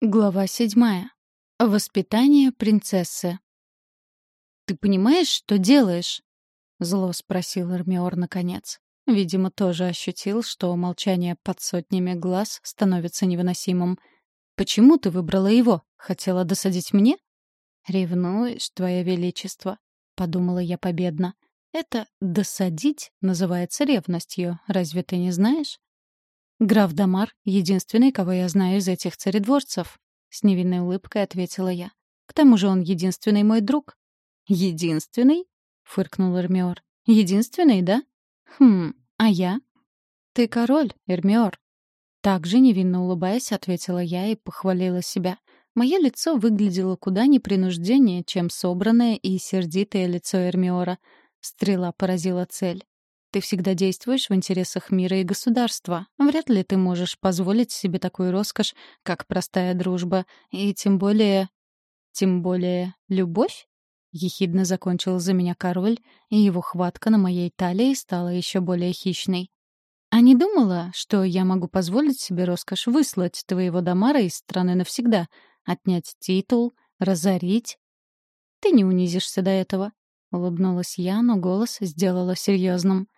Глава седьмая. Воспитание принцессы. «Ты понимаешь, что делаешь?» — зло спросил Эрмиор наконец. Видимо, тоже ощутил, что молчание под сотнями глаз становится невыносимым. «Почему ты выбрала его? Хотела досадить мне?» «Ревнуешь, твое величество», — подумала я победно. «Это «досадить» называется ревностью, разве ты не знаешь?» «Граф Дамар — единственный, кого я знаю из этих царедворцев», — с невинной улыбкой ответила я. «К тому же он единственный мой друг». «Единственный?» — фыркнул Эрмиор. «Единственный, да? Хм, а я?» «Ты король, Эрмиор». Так же невинно улыбаясь, ответила я и похвалила себя. Мое лицо выглядело куда непринужденнее, чем собранное и сердитое лицо Эрмиора. Стрела поразила цель. Ты всегда действуешь в интересах мира и государства. Вряд ли ты можешь позволить себе такую роскошь, как простая дружба, и тем более... Тем более любовь? Ехидно закончил за меня король, и его хватка на моей талии стала еще более хищной. А не думала, что я могу позволить себе роскошь выслать твоего Дамара из страны навсегда, отнять титул, разорить? Ты не унизишься до этого. — улыбнулась я, но голос сделала серьезным.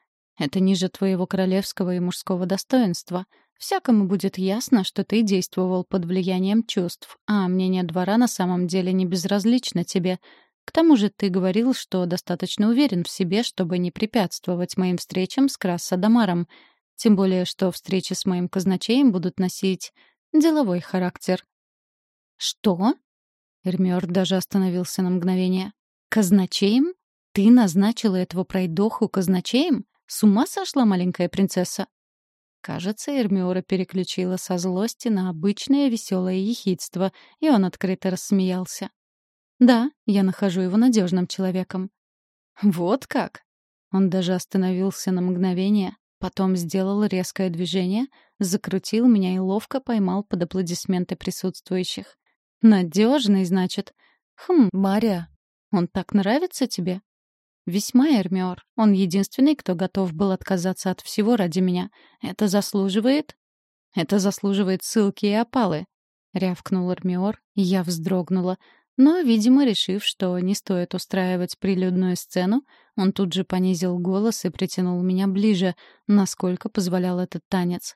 Это ниже твоего королевского и мужского достоинства. Всякому будет ясно, что ты действовал под влиянием чувств, а мнение двора на самом деле не безразлично тебе. К тому же ты говорил, что достаточно уверен в себе, чтобы не препятствовать моим встречам с Красса-Дамаром. Тем более, что встречи с моим казначеем будут носить деловой характер. «Что?» Эрмиор даже остановился на мгновение. «Казначеем? Ты назначила этого пройдоху казначеем? С ума сошла маленькая принцесса? Кажется, Эрмиора переключила со злости на обычное веселое ехидство, и он открыто рассмеялся. «Да, я нахожу его надежным человеком». «Вот как?» Он даже остановился на мгновение, потом сделал резкое движение, закрутил меня и ловко поймал под аплодисменты присутствующих. «Надежный, значит? Хм, Мария, он так нравится тебе?» Весьма Эрмиор. Он единственный, кто готов был отказаться от всего ради меня. Это заслуживает... Это заслуживает ссылки и опалы. Рявкнул Эрмиор, и я вздрогнула. Но, видимо, решив, что не стоит устраивать прилюдную сцену, он тут же понизил голос и притянул меня ближе, насколько позволял этот танец.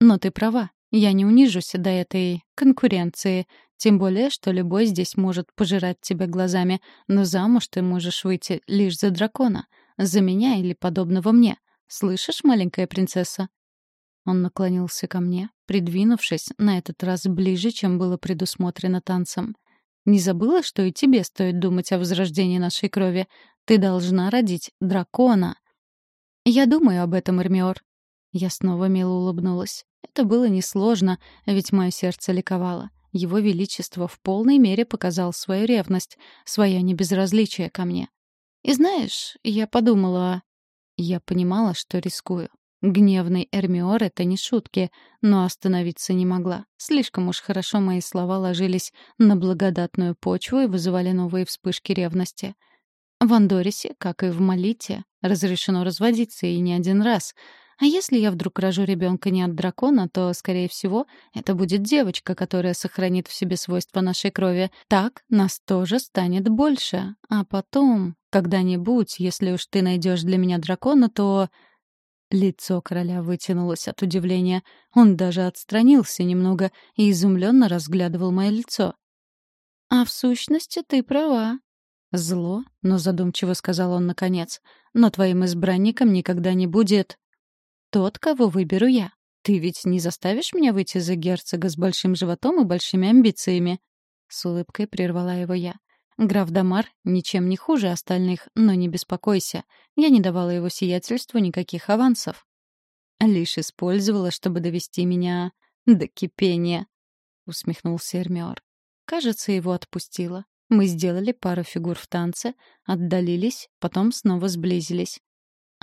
«Но ты права. Я не унижусь до этой конкуренции. Тем более, что любой здесь может пожирать тебя глазами, но замуж ты можешь выйти лишь за дракона, за меня или подобного мне. Слышишь, маленькая принцесса?» Он наклонился ко мне, придвинувшись на этот раз ближе, чем было предусмотрено танцем. «Не забыла, что и тебе стоит думать о возрождении нашей крови? Ты должна родить дракона!» «Я думаю об этом, Эрмиор». Я снова мило улыбнулась. Это было несложно, ведь мое сердце ликовало. Его Величество в полной мере показал свою ревность, свое небезразличие ко мне. И знаешь, я подумала... Я понимала, что рискую. Гневный Эрмиор — это не шутки, но остановиться не могла. Слишком уж хорошо мои слова ложились на благодатную почву и вызывали новые вспышки ревности. В Андорисе, как и в Малите, разрешено разводиться и не один раз — а если я вдруг рожу ребенка не от дракона, то, скорее всего, это будет девочка, которая сохранит в себе свойства нашей крови. Так нас тоже станет больше. А потом, когда-нибудь, если уж ты найдешь для меня дракона, то... Лицо короля вытянулось от удивления. Он даже отстранился немного и изумленно разглядывал мое лицо. «А в сущности ты права», «Зло», — но задумчиво сказал он наконец. «Но твоим избранником никогда не будет...» тот, кого выберу я. Ты ведь не заставишь меня выйти за герцога с большим животом и большими амбициями?» С улыбкой прервала его я. «Граф Дамар ничем не хуже остальных, но не беспокойся. Я не давала его сиятельству никаких авансов. Лишь использовала, чтобы довести меня до кипения», — усмехнулся Эрмиор. Кажется, его отпустила. Мы сделали пару фигур в танце, отдалились, потом снова сблизились.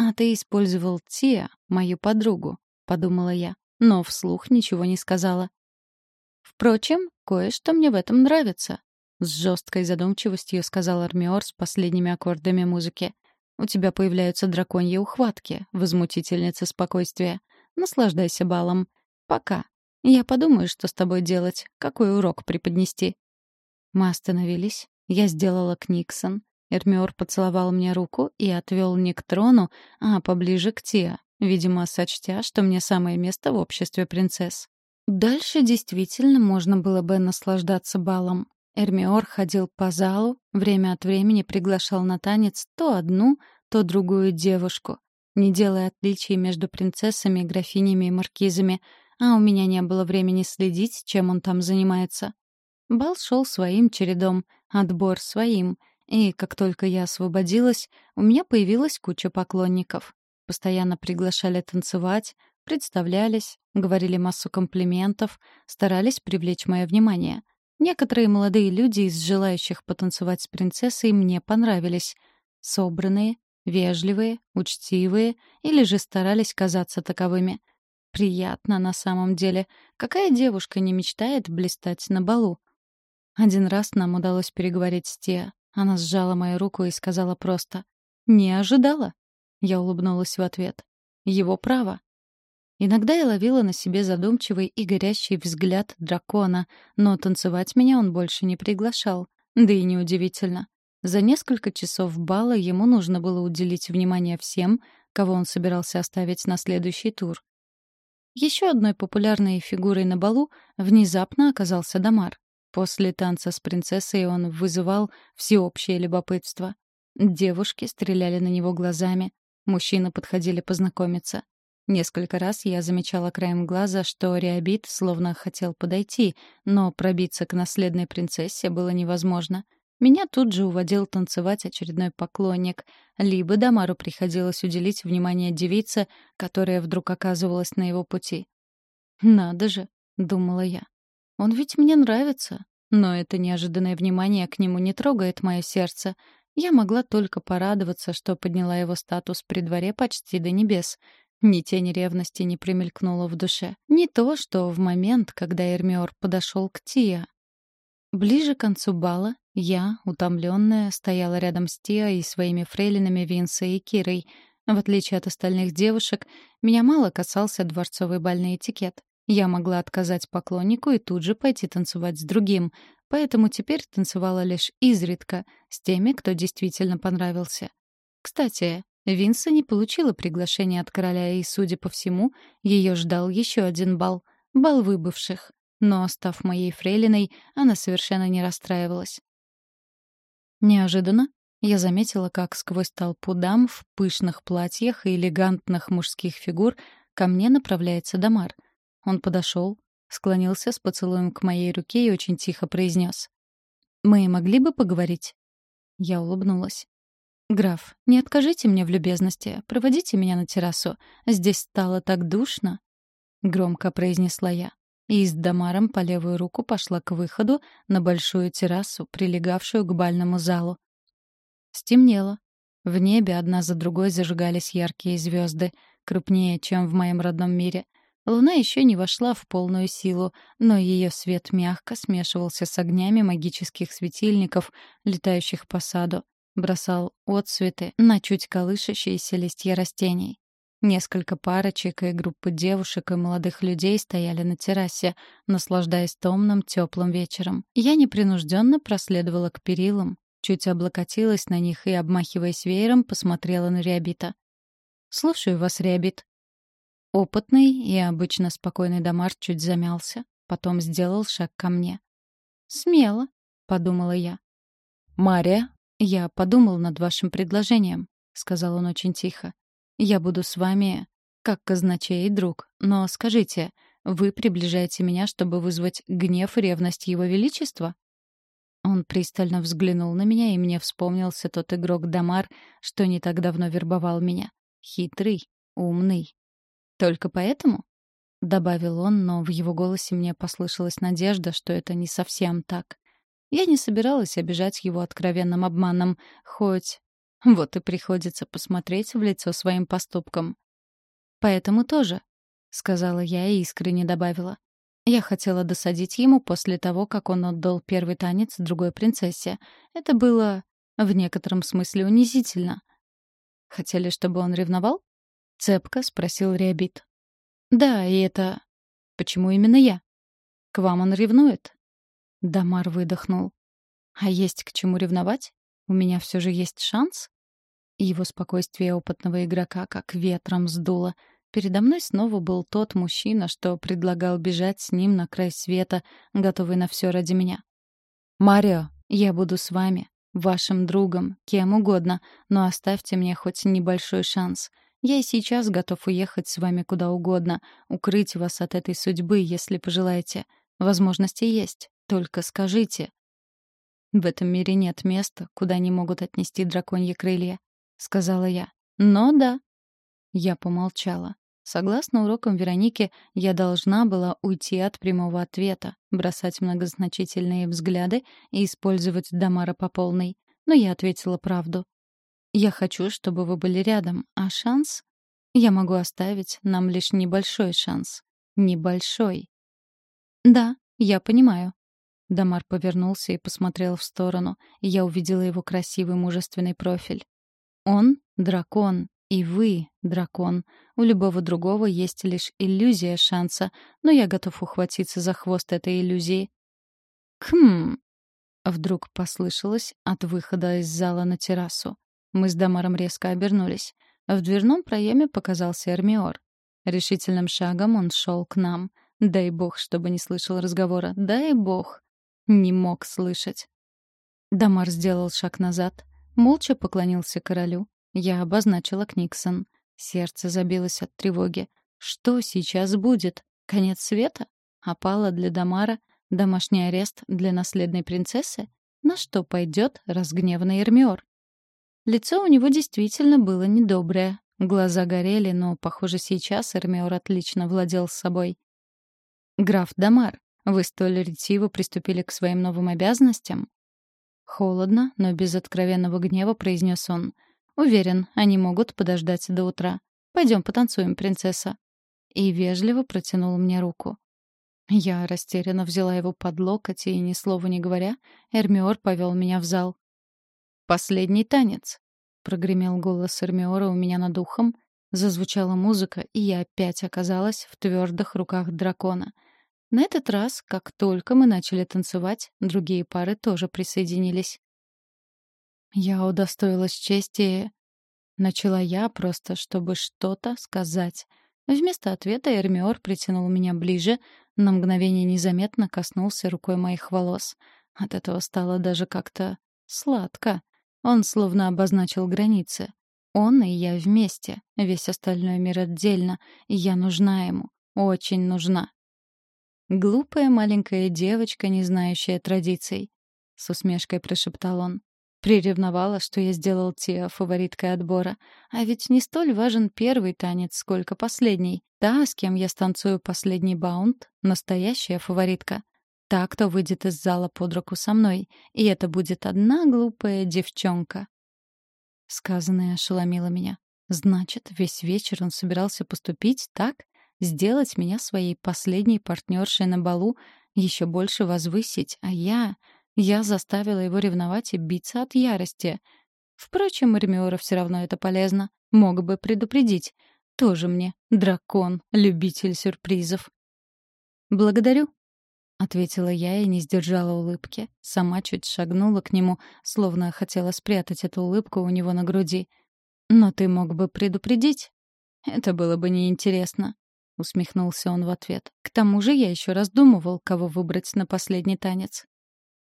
«А ты использовал Тия, мою подругу», — подумала я, но вслух ничего не сказала. «Впрочем, кое-что мне в этом нравится», — с жесткой задумчивостью сказал Армиор с последними аккордами музыки. «У тебя появляются драконьи ухватки, возмутительница спокойствия. Наслаждайся балом. Пока. Я подумаю, что с тобой делать, какой урок преподнести». Мы остановились. Я сделала книксон. Эрмиор поцеловал мне руку и отвел не к трону, а поближе к Тиа, видимо, сочтя, что мне самое место в обществе принцесс. Дальше действительно можно было бы наслаждаться балом. Эрмиор ходил по залу, время от времени приглашал на танец то одну, то другую девушку, не делая отличий между принцессами, графинями и маркизами, а у меня не было времени следить, чем он там занимается. Бал шел своим чередом, отбор своим, и как только я освободилась, у меня появилась куча поклонников. Постоянно приглашали танцевать, представлялись, говорили массу комплиментов, старались привлечь мое внимание. Некоторые молодые люди из желающих потанцевать с принцессой мне понравились. Собранные, вежливые, учтивые или же старались казаться таковыми. Приятно на самом деле. Какая девушка не мечтает блистать на балу? Один раз нам удалось переговорить с Теа. Она сжала мою руку и сказала просто «Не ожидала». Я улыбнулась в ответ. «Его право». Иногда я ловила на себе задумчивый и горящий взгляд дракона, но танцевать меня он больше не приглашал. Да и неудивительно. За несколько часов бала ему нужно было уделить внимание всем, кого он собирался оставить на следующий тур. Еще одной популярной фигурой на балу внезапно оказался Дамар. После танца с принцессой он вызывал всеобщее любопытство. Девушки стреляли на него глазами, мужчины подходили познакомиться. Несколько раз я замечала краем глаза, что Реабит словно хотел подойти, но пробиться к наследной принцессе было невозможно. Меня тут же уводил танцевать очередной поклонник, либо Дамару приходилось уделить внимание девице, которая вдруг оказывалась на его пути. «Надо же», — думала я, он ведь мне нравится. Но это неожиданное внимание к нему не трогает мое сердце. Я могла только порадоваться, что подняла его статус при дворе почти до небес. Ни тени ревности не примелькнуло в душе. Не то, что в момент, когда Эрмиор подошел к Тия. Ближе к концу бала я, утомленная, стояла рядом с Тиа и своими фрейлинами Винсой и Кирой. В отличие от остальных девушек, меня мало касался дворцовый бальный этикет. Я могла отказать поклоннику и тут же пойти танцевать с другим, поэтому теперь танцевала лишь изредка с теми, кто действительно понравился. Кстати, Винса не получила приглашение от короля, и, судя по всему, ее ждал еще один бал — бал выбывших. Но, став моей фрейлиной, она совершенно не расстраивалась. Неожиданно я заметила, как сквозь толпу дам в пышных платьях и элегантных мужских фигур ко мне направляется Дамар — он подошел, склонился с поцелуем к моей руке и очень тихо произнес. «Мы могли бы поговорить?» Я улыбнулась. «Граф, не откажите мне в любезности. Проводите меня на террасу. Здесь стало так душно». Громко произнесла я. И с Дамаром по левую руку пошла к выходу на большую террасу, прилегавшую к бальному залу. Стемнело. В небе одна за другой зажигались яркие звезды, крупнее, чем в моем родном мире — Луна еще не вошла в полную силу, но ее свет мягко смешивался с огнями магических светильников, летающих по саду, бросал отцветы на чуть колышащиеся листья растений. Несколько парочек и группы девушек и молодых людей стояли на террасе, наслаждаясь томным, теплым вечером. Я непринужденно проследовала к перилам, чуть облокотилась на них и, обмахиваясь веером, посмотрела на Реабита. «Слушаю вас, Реабит», Опытный и обычно спокойный Дамар чуть замялся, потом сделал шаг ко мне. «Смело», — подумала я. «Мария, я подумал над вашим предложением», — сказал он очень тихо. «Я буду с вами как казначей и друг, но скажите, вы приближаете меня, чтобы вызвать гнев и ревность его величества?» Он пристально взглянул на меня, и мне вспомнился тот игрок Дамар, что не так давно вербовал меня. Хитрый, умный, «Только поэтому?» — добавил он, но в его голосе мне послышалась надежда, что это не совсем так. Я не собиралась обижать его откровенным обманом, хоть... Вот и приходится посмотреть в лицо своим поступкам. «Поэтому тоже», — сказала я и искренне добавила. Я хотела досадить ему после того, как он отдал первый танец другой принцессе. Это было в некотором смысле унизительно. Хотели, чтобы он ревновал? Цепко спросил Реабит. «Да, и это...» Почему именно я? К вам он ревнует? Дамар выдохнул. А есть к чему ревновать? У меня все же есть шанс? Его спокойствие опытного игрока как ветром сдуло. Передо мной снова был тот мужчина, что предлагал бежать с ним на край света, готовый на все ради меня. «Марио, я буду с вами, вашим другом, кем угодно, но оставьте мне хоть небольшой шанс. Я и сейчас готов уехать с вами куда угодно, укрыть вас от этой судьбы, если пожелаете. Возможности есть, только скажите». «В этом мире нет места, куда не могут отнести драконьи крылья», — сказала я. «Но да». Я помолчала. Согласно урокам Вероники, я должна была уйти от прямого ответа, бросать многозначительные взгляды и использовать Дамара по полной. Но я ответила правду. «Я хочу, чтобы вы были рядом, а шанс? Я могу оставить нам лишь небольшой шанс. Небольшой». «Да, я понимаю». Дамар повернулся и посмотрел в сторону, я увидела его красивый мужественный профиль. «Он — дракон, и вы, дракон. У любого другого есть лишь иллюзия шанса, но я готов ухватиться за хвост этой иллюзии. Хм. Вдруг послышалось от выхода из зала на террасу. Мы с Дамаром резко обернулись. В дверном проеме показался Эрмиор. Решительным шагом он шел к нам. Дай бог, чтобы не слышал разговора. Дай бог. Не мог слышать. Дамар сделал шаг назад, молча поклонился королю, я обозначила Книксон. Сердце забилось от тревоги. Что сейчас будет? Конец света? Опала для Дамара? Домашний арест для наследной принцессы? На что пойдет разгневанный Эрмиор? Лицо у него действительно было недоброе. Глаза горели, но, похоже, сейчас Эрмиор отлично владел собой. «Граф Дамар, вы столь ретиво приступили к своим новым обязанностям?» Холодно, но без откровенного гнева произнес он — Уверен, они могут подождать до утра. Пойдем потанцуем, принцесса. И вежливо протянул мне руку. Я растерянно взяла его под локоть и, ни слова не говоря, Эрмиор повел меня в зал. «Последний танец», — прогремел голос Эрмиора у меня над ухом, зазвучала музыка, и я опять оказалась в твердых руках дракона. На этот раз, как только мы начали танцевать, другие пары тоже присоединились. Я удостоилась чести... Начала я просто, чтобы что-то сказать. Вместо ответа Эрмиор притянул меня ближе, на мгновение незаметно коснулся рукой моих волос. От этого стало даже как-то сладко. Он словно обозначил границы. Он и я вместе, весь остальной мир отдельно, я нужна ему, очень нужна. Глупая маленькая девочка, не знающая традиций, с усмешкой прошептал он. Приревновала, что я сделал Тиа фавориткой отбора. А ведь не столь важен первый танец, сколько последний. Та, с кем я станцую последний баунд, настоящая фаворитка. Та, кто выйдет из зала под руку со мной. И это будет одна глупая девчонка. Сказанное ошеломило меня. Значит, весь вечер он собирался поступить так? Сделать меня своей последней партнершей на балу, еще больше возвысить, а я... Я заставила его ревновать и биться от ярости. Впрочем, Эрмиора все равно это полезно. Мог бы предупредить. Тоже мне дракон, любитель сюрпризов. «Благодарю», — ответила я и не сдержала улыбки. Сама чуть шагнула к нему, словно хотела спрятать эту улыбку у него на груди. «Но ты мог бы предупредить?» «Это было бы неинтересно», — усмехнулся он в ответ. «К тому же я еще раздумывал, кого выбрать на последний танец.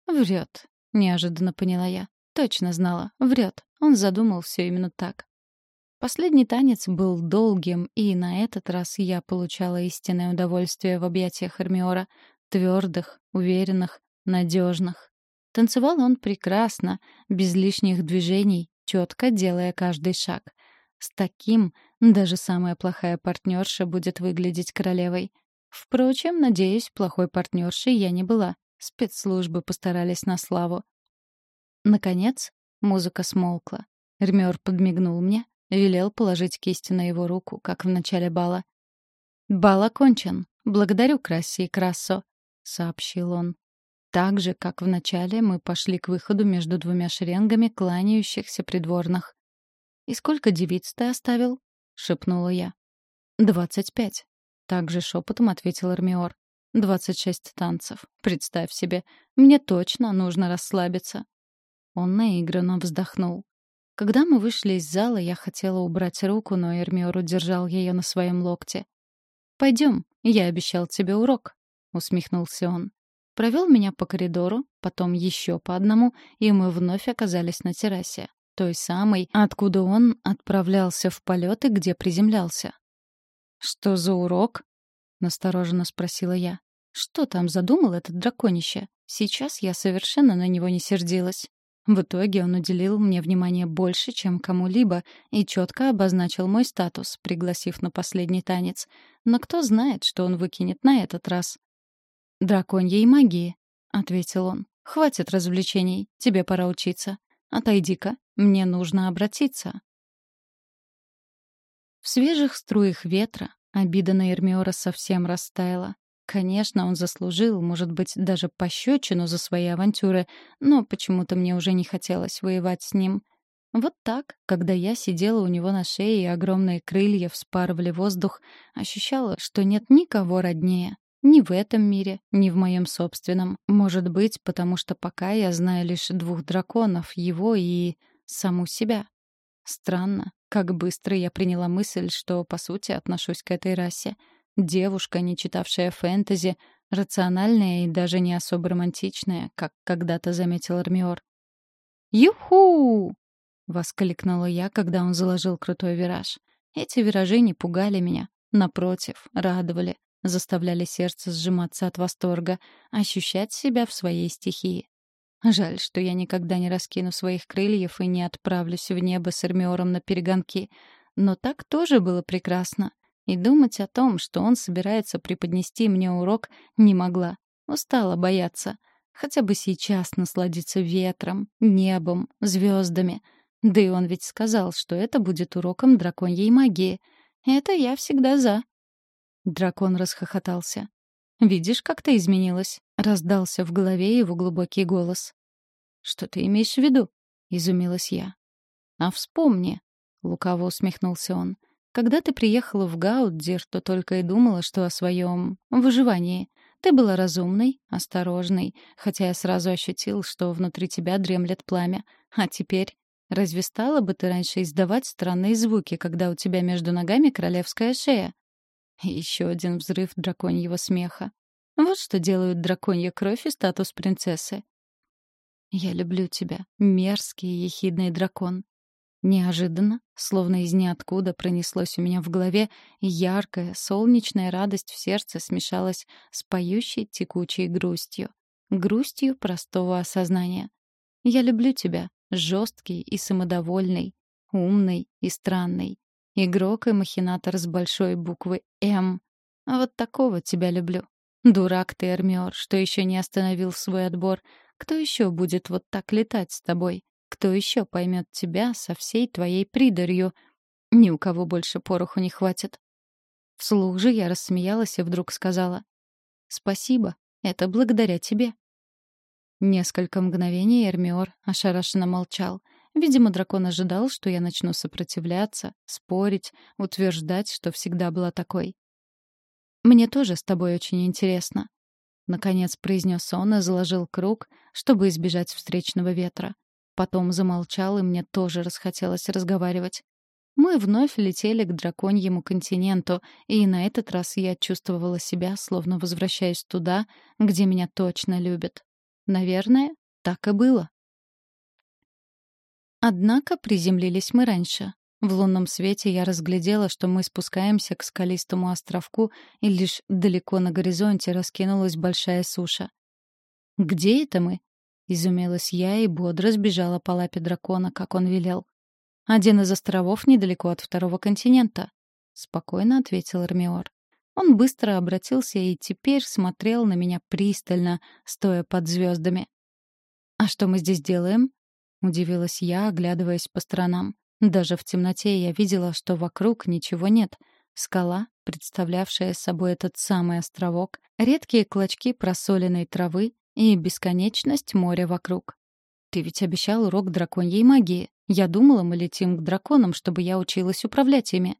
Врет. Неожиданно поняла я. Точно знала. Врет. Он задумал все именно так. Последний танец был долгим, и на этот раз я получала истинное удовольствие в объятиях Эрмиора. Твердых, уверенных, надежных. Танцевал он прекрасно, без лишних движений, четко делая каждый шаг. С таким даже самая плохая партнерша будет выглядеть королевой. Впрочем, надеюсь, плохой партнершей я не была. Спецслужбы постарались на славу. Наконец, музыка смолкла. Эрмёр подмигнул мне, велел положить кисть на его руку, как в начале бала. «Бал окончен. Благодарю, Красси и Крассо», — сообщил он. Так же, как в начале, мы пошли к выходу между двумя шеренгами кланяющихся придворных. «И сколько девиц ты оставил?» — шепнула я. «Двадцать пять», — Также шепотом ответил Эрмиор. «Двадцать шесть танцев. Представь себе. Мне точно нужно расслабиться». Он наигранно вздохнул. Когда мы вышли из зала, я хотела убрать руку, но Эрмиор удержал ее на своем локте. «Пойдем, я обещал тебе урок», — усмехнулся он. Провел меня по коридору, потом еще по одному, и мы вновь оказались на террасе, той самой, откуда он отправлялся в полеты, где приземлялся. «Что за урок?» — настороженно спросила я. «Что там задумал этот драконище? Сейчас я совершенно на него не сердилась». В итоге он уделил мне внимание больше, чем кому-либо, и четко обозначил мой статус, пригласив на последний танец. Но кто знает, что он выкинет на этот раз. «Драконьей магии», — ответил он. «Хватит развлечений, тебе пора учиться. Отойди-ка, мне нужно обратиться». В свежих струях ветра обида на Эрмиора совсем растаяла. Конечно, он заслужил, может быть, даже пощечину за свои авантюры, но почему-то мне уже не хотелось воевать с ним. Вот так, когда я сидела у него на шее и огромные крылья вспарывали воздух, ощущала, что нет никого роднее. Ни в этом мире, ни в моем собственном. Может быть, потому что пока я знаю лишь двух драконов, его и саму себя. Странно, как быстро я приняла мысль, что, по сути, отношусь к этой расе — Девушка, не читавшая фэнтези, рациональная и даже не особо романтичная, как когда-то заметил Армиор. «Юху!» — воскликнула я, когда он заложил крутой вираж. Эти виражи не пугали меня. Напротив, радовали, заставляли сердце сжиматься от восторга, ощущать себя в своей стихии. Жаль, что я никогда не раскину своих крыльев и не отправлюсь в небо с Эрмиором на перегонки. Но так тоже было прекрасно. И думать о том, что он собирается преподнести мне урок, не могла. Устала бояться. Хотя бы сейчас насладиться ветром, небом, звездами. Да и он ведь сказал, что это будет уроком драконьей магии. Это я всегда за. Дракон расхохотался. «Видишь, как ты изменилась?» — раздался в голове его глубокий голос. «Что ты имеешь в виду?» — изумилась я. «А вспомни», — лукаво усмехнулся он, — когда ты приехала в Гауддир, то только и думала, что о своем выживании. Ты была разумной, осторожной, хотя я сразу ощутил, что внутри тебя дремлет пламя. А теперь... Разве стала бы ты раньше издавать странные звуки, когда у тебя между ногами королевская шея? Еще один взрыв драконьего смеха. Вот что делают драконья кровь и статус принцессы. «Я люблю тебя, мерзкий и ехидный дракон», Неожиданно, словно из ниоткуда, пронеслось у меня в голове, яркая, солнечная радость в сердце смешалась с поющей, текучей грустью. Грустью простого осознания. «Я люблю тебя, жесткий и самодовольный, умный и странный, игрок и махинатор с большой буквы «М». Вот такого тебя люблю. Дурак ты, Эрмиор, что еще не остановил свой отбор. Кто еще будет вот так летать с тобой? Кто еще поймет тебя со всей твоей придарью? Ни у кого больше пороху не хватит. Вслух же я рассмеялась и вдруг сказала. «Спасибо, это благодаря тебе». Несколько мгновений Эрмиор ошарашенно молчал. Видимо, дракон ожидал, что я начну сопротивляться, спорить, утверждать, что всегда была такой. «Мне тоже с тобой очень интересно», — наконец произнес он и заложил круг, чтобы избежать встречного ветра. Потом замолчал, и мне тоже расхотелось разговаривать. Мы вновь летели к драконьему континенту, и на этот раз я чувствовала себя, словно возвращаясь туда, где меня точно любят. Наверное, так и было. Однако приземлились мы раньше. В лунном свете я разглядела, что мы спускаемся к скалистому островку, и лишь далеко на горизонте раскинулась большая суша. «Где это мы?» Изумилась я и бодро сбежала по лапе дракона, как он велел. «Один из островов недалеко от второго континента», — спокойно ответил Армиор. Он быстро обратился и теперь смотрел на меня пристально, стоя под звездами. «А что мы здесь делаем?» — удивилась я, оглядываясь по сторонам. Даже в темноте я видела, что вокруг ничего нет. Скала, представлявшая собой этот самый островок, редкие клочки просоленной травы, и бесконечность моря вокруг. Ты ведь обещал урок драконьей магии. Я думала, мы летим к драконам, чтобы я училась управлять ими.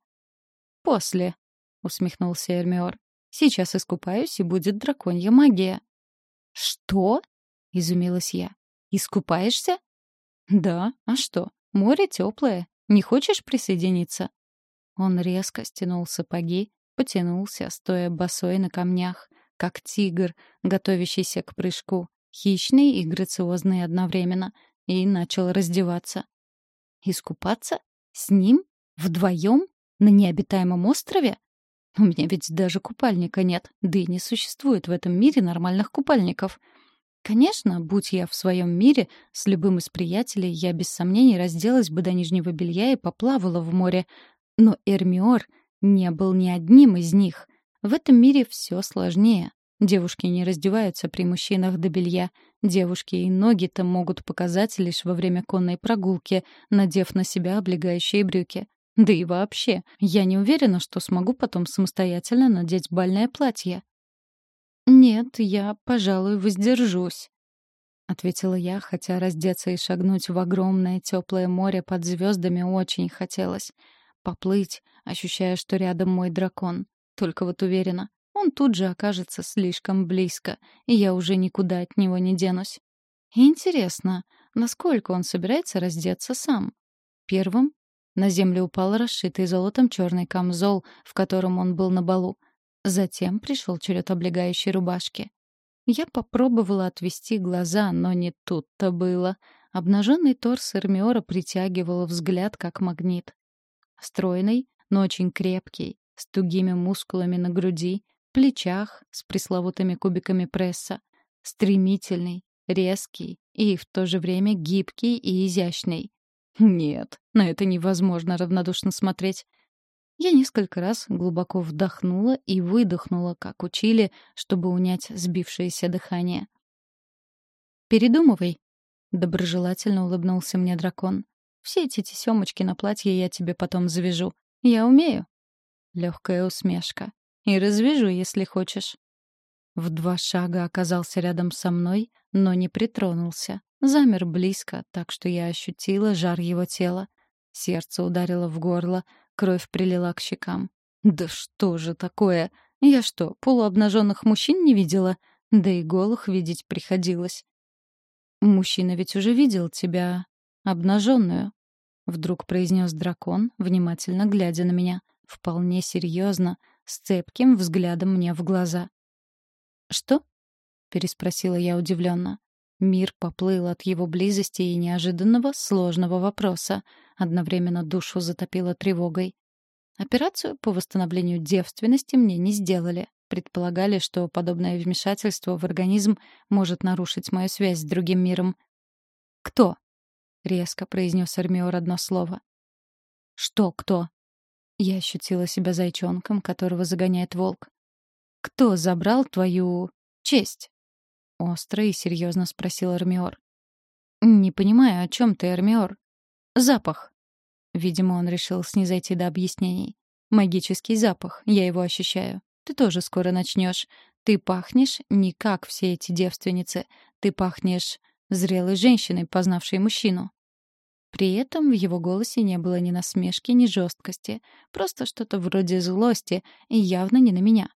После, усмехнулся Эрмиор. Сейчас искупаюсь, и будет драконья магия». «Что?» — изумилась я. «Искупаешься?» «Да, а что? Море теплое. Не хочешь присоединиться?» Он резко стянул сапоги, потянулся, стоя босой на камнях, как тигр, готовящийся к прыжку, хищный и грациозный одновременно, и начал раздеваться. «Искупаться? С ним? Вдвоем? На необитаемом острове? У меня ведь даже купальника нет, да и не существует в этом мире нормальных купальников. Конечно, будь я в своем мире, с любым из приятелей я без сомнений разделась бы до нижнего белья и поплавала в море. Но Эрмиор не был ни одним из них. В этом мире все сложнее. Девушки не раздеваются при мужчинах до белья. Девушки и ноги-то могут показать лишь во время конной прогулки, надев на себя облегающие брюки. Да и вообще, я не уверена, что смогу потом самостоятельно надеть бальное платье. «Нет, я, пожалуй, воздержусь», — ответила я, хотя раздеться и шагнуть в огромное теплое море под звездами очень хотелось. Поплыть, ощущая, что рядом мой дракон. Только вот уверена, он тут же окажется слишком близко, и я уже никуда от него не денусь. Интересно, насколько он собирается раздеться сам? Первым на землю упал расшитый золотом черный камзол, в котором он был на балу. Затем пришел черед облегающей рубашки. Я попробовала отвести глаза, но не тут-то было. Обнаженный торс Эрмиора притягивал взгляд, как магнит. Стройный, но очень крепкий, с тугими мускулами на груди, плечах, с пресловутыми кубиками пресса. Стремительный, резкий и в то же время гибкий и изящный. Нет, на это невозможно равнодушно смотреть. Я несколько раз глубоко вдохнула и выдохнула, как учили, чтобы унять сбившееся дыхание. «Передумывай», — доброжелательно улыбнулся мне дракон. «Все эти тесемочки на платье я тебе потом завяжу. Я умею». Легкая усмешка. «И развяжу, если хочешь». В два шага оказался рядом со мной, но не притронулся. Замер близко, так что я ощутила жар его тела. Сердце ударило в горло, кровь прилила к щекам. «Да что же такое? Я что, полуобнаженных мужчин не видела? Да и голых видеть приходилось». «Мужчина ведь уже видел тебя обнаженную», — вдруг произнес дракон, внимательно глядя на меня, вполне серьезно, с цепким взглядом мне в глаза. «Что?» — переспросила я удивленно. Мир поплыл от его близости и неожиданного сложного вопроса. Одновременно душу затопило тревогой. Операцию по восстановлению девственности мне не сделали. Предполагали, что подобное вмешательство в организм может нарушить мою связь с другим миром. «Кто?» — резко произнес Эрмиор одно слово. «Что кто?» Я ощутила себя зайчонком, которого загоняет волк. «Кто забрал твою... честь?» Остро и серьезно спросил Эрмиор. «Не понимаю, о чем ты, Эрмиор?» «Запах». Видимо, он решил снизойти до объяснений. «Магический запах, я его ощущаю. Ты тоже скоро начнешь. Ты пахнешь не как все эти девственницы. Ты пахнешь зрелой женщиной, познавшей мужчину». При этом в его голосе не было ни насмешки, ни жесткости. Просто что-то вроде злости, и явно не на меня.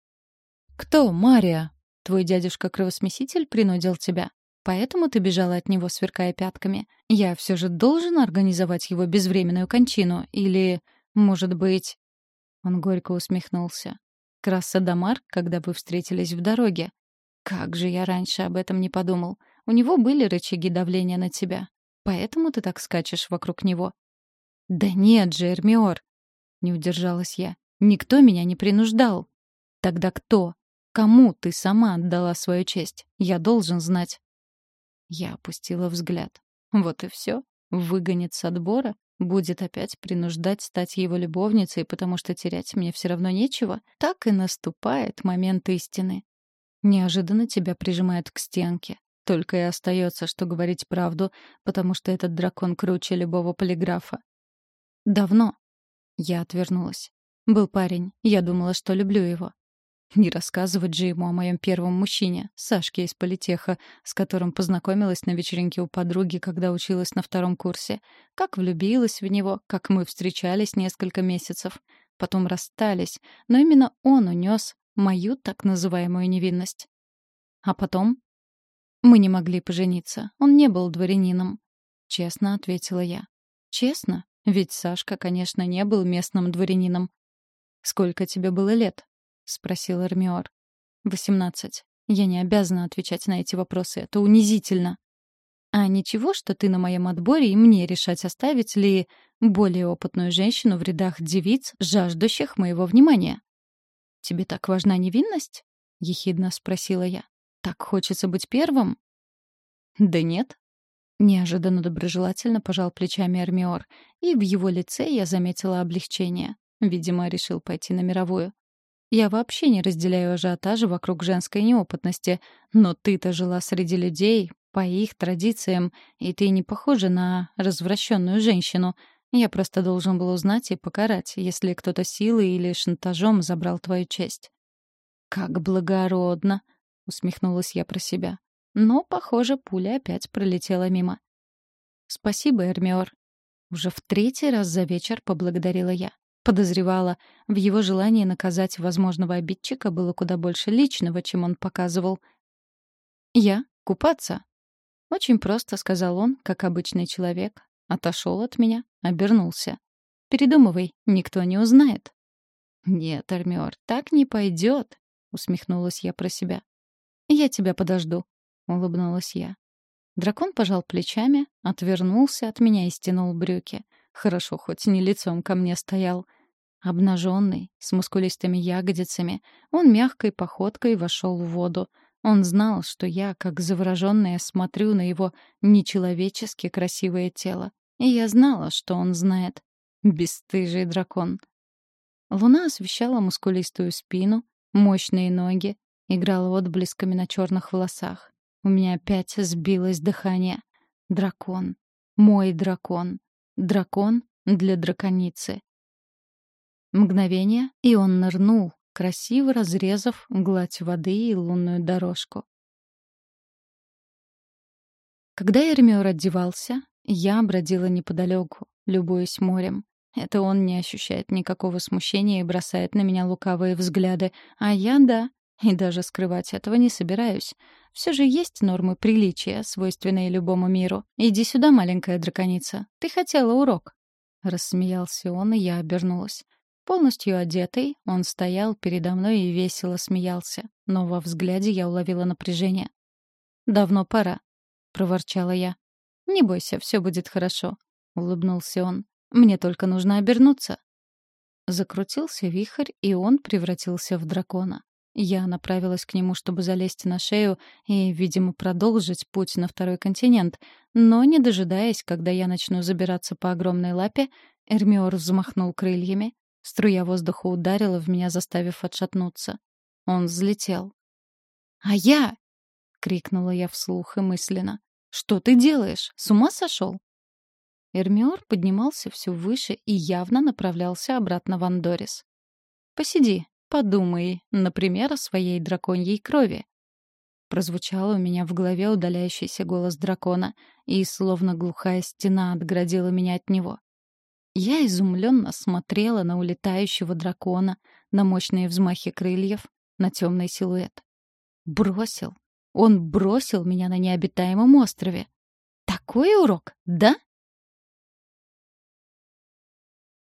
«Кто, Мария?» Твой дядюшка-кровосмеситель принудил тебя. Поэтому ты бежала от него, сверкая пятками. Я все же должен организовать его безвременную кончину. Или, может быть...» Он горько усмехнулся. «Краса Дамар, когда вы встретились в дороге. Как же я раньше об этом не подумал. У него были рычаги давления на тебя. Поэтому ты так скачешь вокруг него». «Да нет же, Эрмиор!» Не удержалась я. «Никто меня не принуждал». «Тогда кто? Кому ты сама отдала свою честь? Я должен знать. Я опустила взгляд. Вот и все. Выгонит с отбора? Будет опять принуждать стать его любовницей, потому что терять мне все равно нечего? Так и наступает момент истины. Неожиданно тебя прижимают к стенке. Только и остается, что говорить правду, потому что этот дракон круче любого полиграфа. Давно. Я отвернулась. Был парень. Я думала, что люблю его. Не рассказывать же ему о моем первом мужчине, Сашке из политеха, с которым познакомилась на вечеринке у подруги, когда училась на втором курсе. Как влюбилась в него, как мы встречались несколько месяцев. Потом расстались, но именно он унес мою так называемую невинность. А потом? Мы не могли пожениться. Он не был дворянином. Честно ответила я. Честно? Ведь Сашка, конечно, не был местным дворянином. «Сколько тебе было лет?» — спросил Эрмиор. «Восемнадцать. Я не обязана отвечать на эти вопросы. Это унизительно». «А ничего, что ты на моем отборе, и мне решать, оставить ли более опытную женщину в рядах девиц, жаждущих моего внимания?» «Тебе так важна невинность?» — ехидно спросила я. «Так хочется быть первым?» «Да нет». Неожиданно доброжелательно пожал плечами Эрмиор, и в его лице я заметила облегчение. Видимо, решил пойти на мировую. Я вообще не разделяю ажиотажа вокруг женской неопытности, но ты-то жила среди людей, по их традициям, и ты не похожа на развращенную женщину. Я просто должен был узнать и покарать, если кто-то силой или шантажом забрал твою честь. «Как благородно!» — усмехнулась я про себя. Но, похоже, пуля опять пролетела мимо. «Спасибо, Эрмиор». Уже в третий раз за вечер поблагодарила я. Подозревала, в его желании наказать возможного обидчика было куда больше личного, чем он показывал. «Я? Купаться?» Очень просто, сказал он, как обычный человек. Отошел от меня, обернулся. «Передумывай, никто не узнает». «Нет, Армиор, так не пойдет», — усмехнулась я про себя. «Я тебя подожду», — улыбнулась я. Дракон пожал плечами, отвернулся от меня и стянул брюки. Хорошо, хоть не лицом ко мне стоял. Обнаженный, с мускулистыми ягодицами, он мягкой походкой вошел в воду. Он знал, что я, как завороженная, смотрю на его нечеловечески красивое тело. И я знала, что он знает. Бесстыжий дракон. Луна освещала мускулистую спину, мощные ноги, играла отблесками на черных волосах. У меня опять сбилось дыхание. Дракон. Мой дракон. Дракон для драконицы. Мгновение, и он нырнул, красиво разрезав гладь воды и лунную дорожку. Когда Эрмиор одевался, я бродила неподалеку, любуясь морем. Это он не ощущает никакого смущения и бросает на меня лукавые взгляды, а я — да, и даже скрывать этого не собираюсь. Все же есть нормы приличия, свойственные любому миру. Иди сюда, маленькая драконица. Ты хотела урок. Рассмеялся он, и я обернулась. Полностью одетый, он стоял передо мной и весело смеялся, но во взгляде я уловила напряжение. «Давно пора», — проворчала я. «Не бойся, все будет хорошо», — улыбнулся он. «Мне только нужно обернуться». Закрутился вихрь, и он превратился в дракона. Я направилась к нему, чтобы залезть на шею и, видимо, продолжить путь на второй континент, но, не дожидаясь, когда я начну забираться по огромной лапе, Эрмиор взмахнул крыльями, Струя воздуха ударила в меня, заставив отшатнуться. Он взлетел. «А я!» — крикнула я вслух и мысленно. «Что ты делаешь? С ума сошел?» Эрмиор поднимался все выше и явно направлялся обратно в Андорис. «Посиди, подумай, например, о своей драконьей крови». Прозвучал у меня в голове удаляющийся голос дракона, и словно глухая стена отградила меня от него. Я изумленно смотрела на улетающего дракона, на мощные взмахи крыльев, на темный силуэт. Бросил. Он бросил меня на необитаемом острове. Такой урок, да?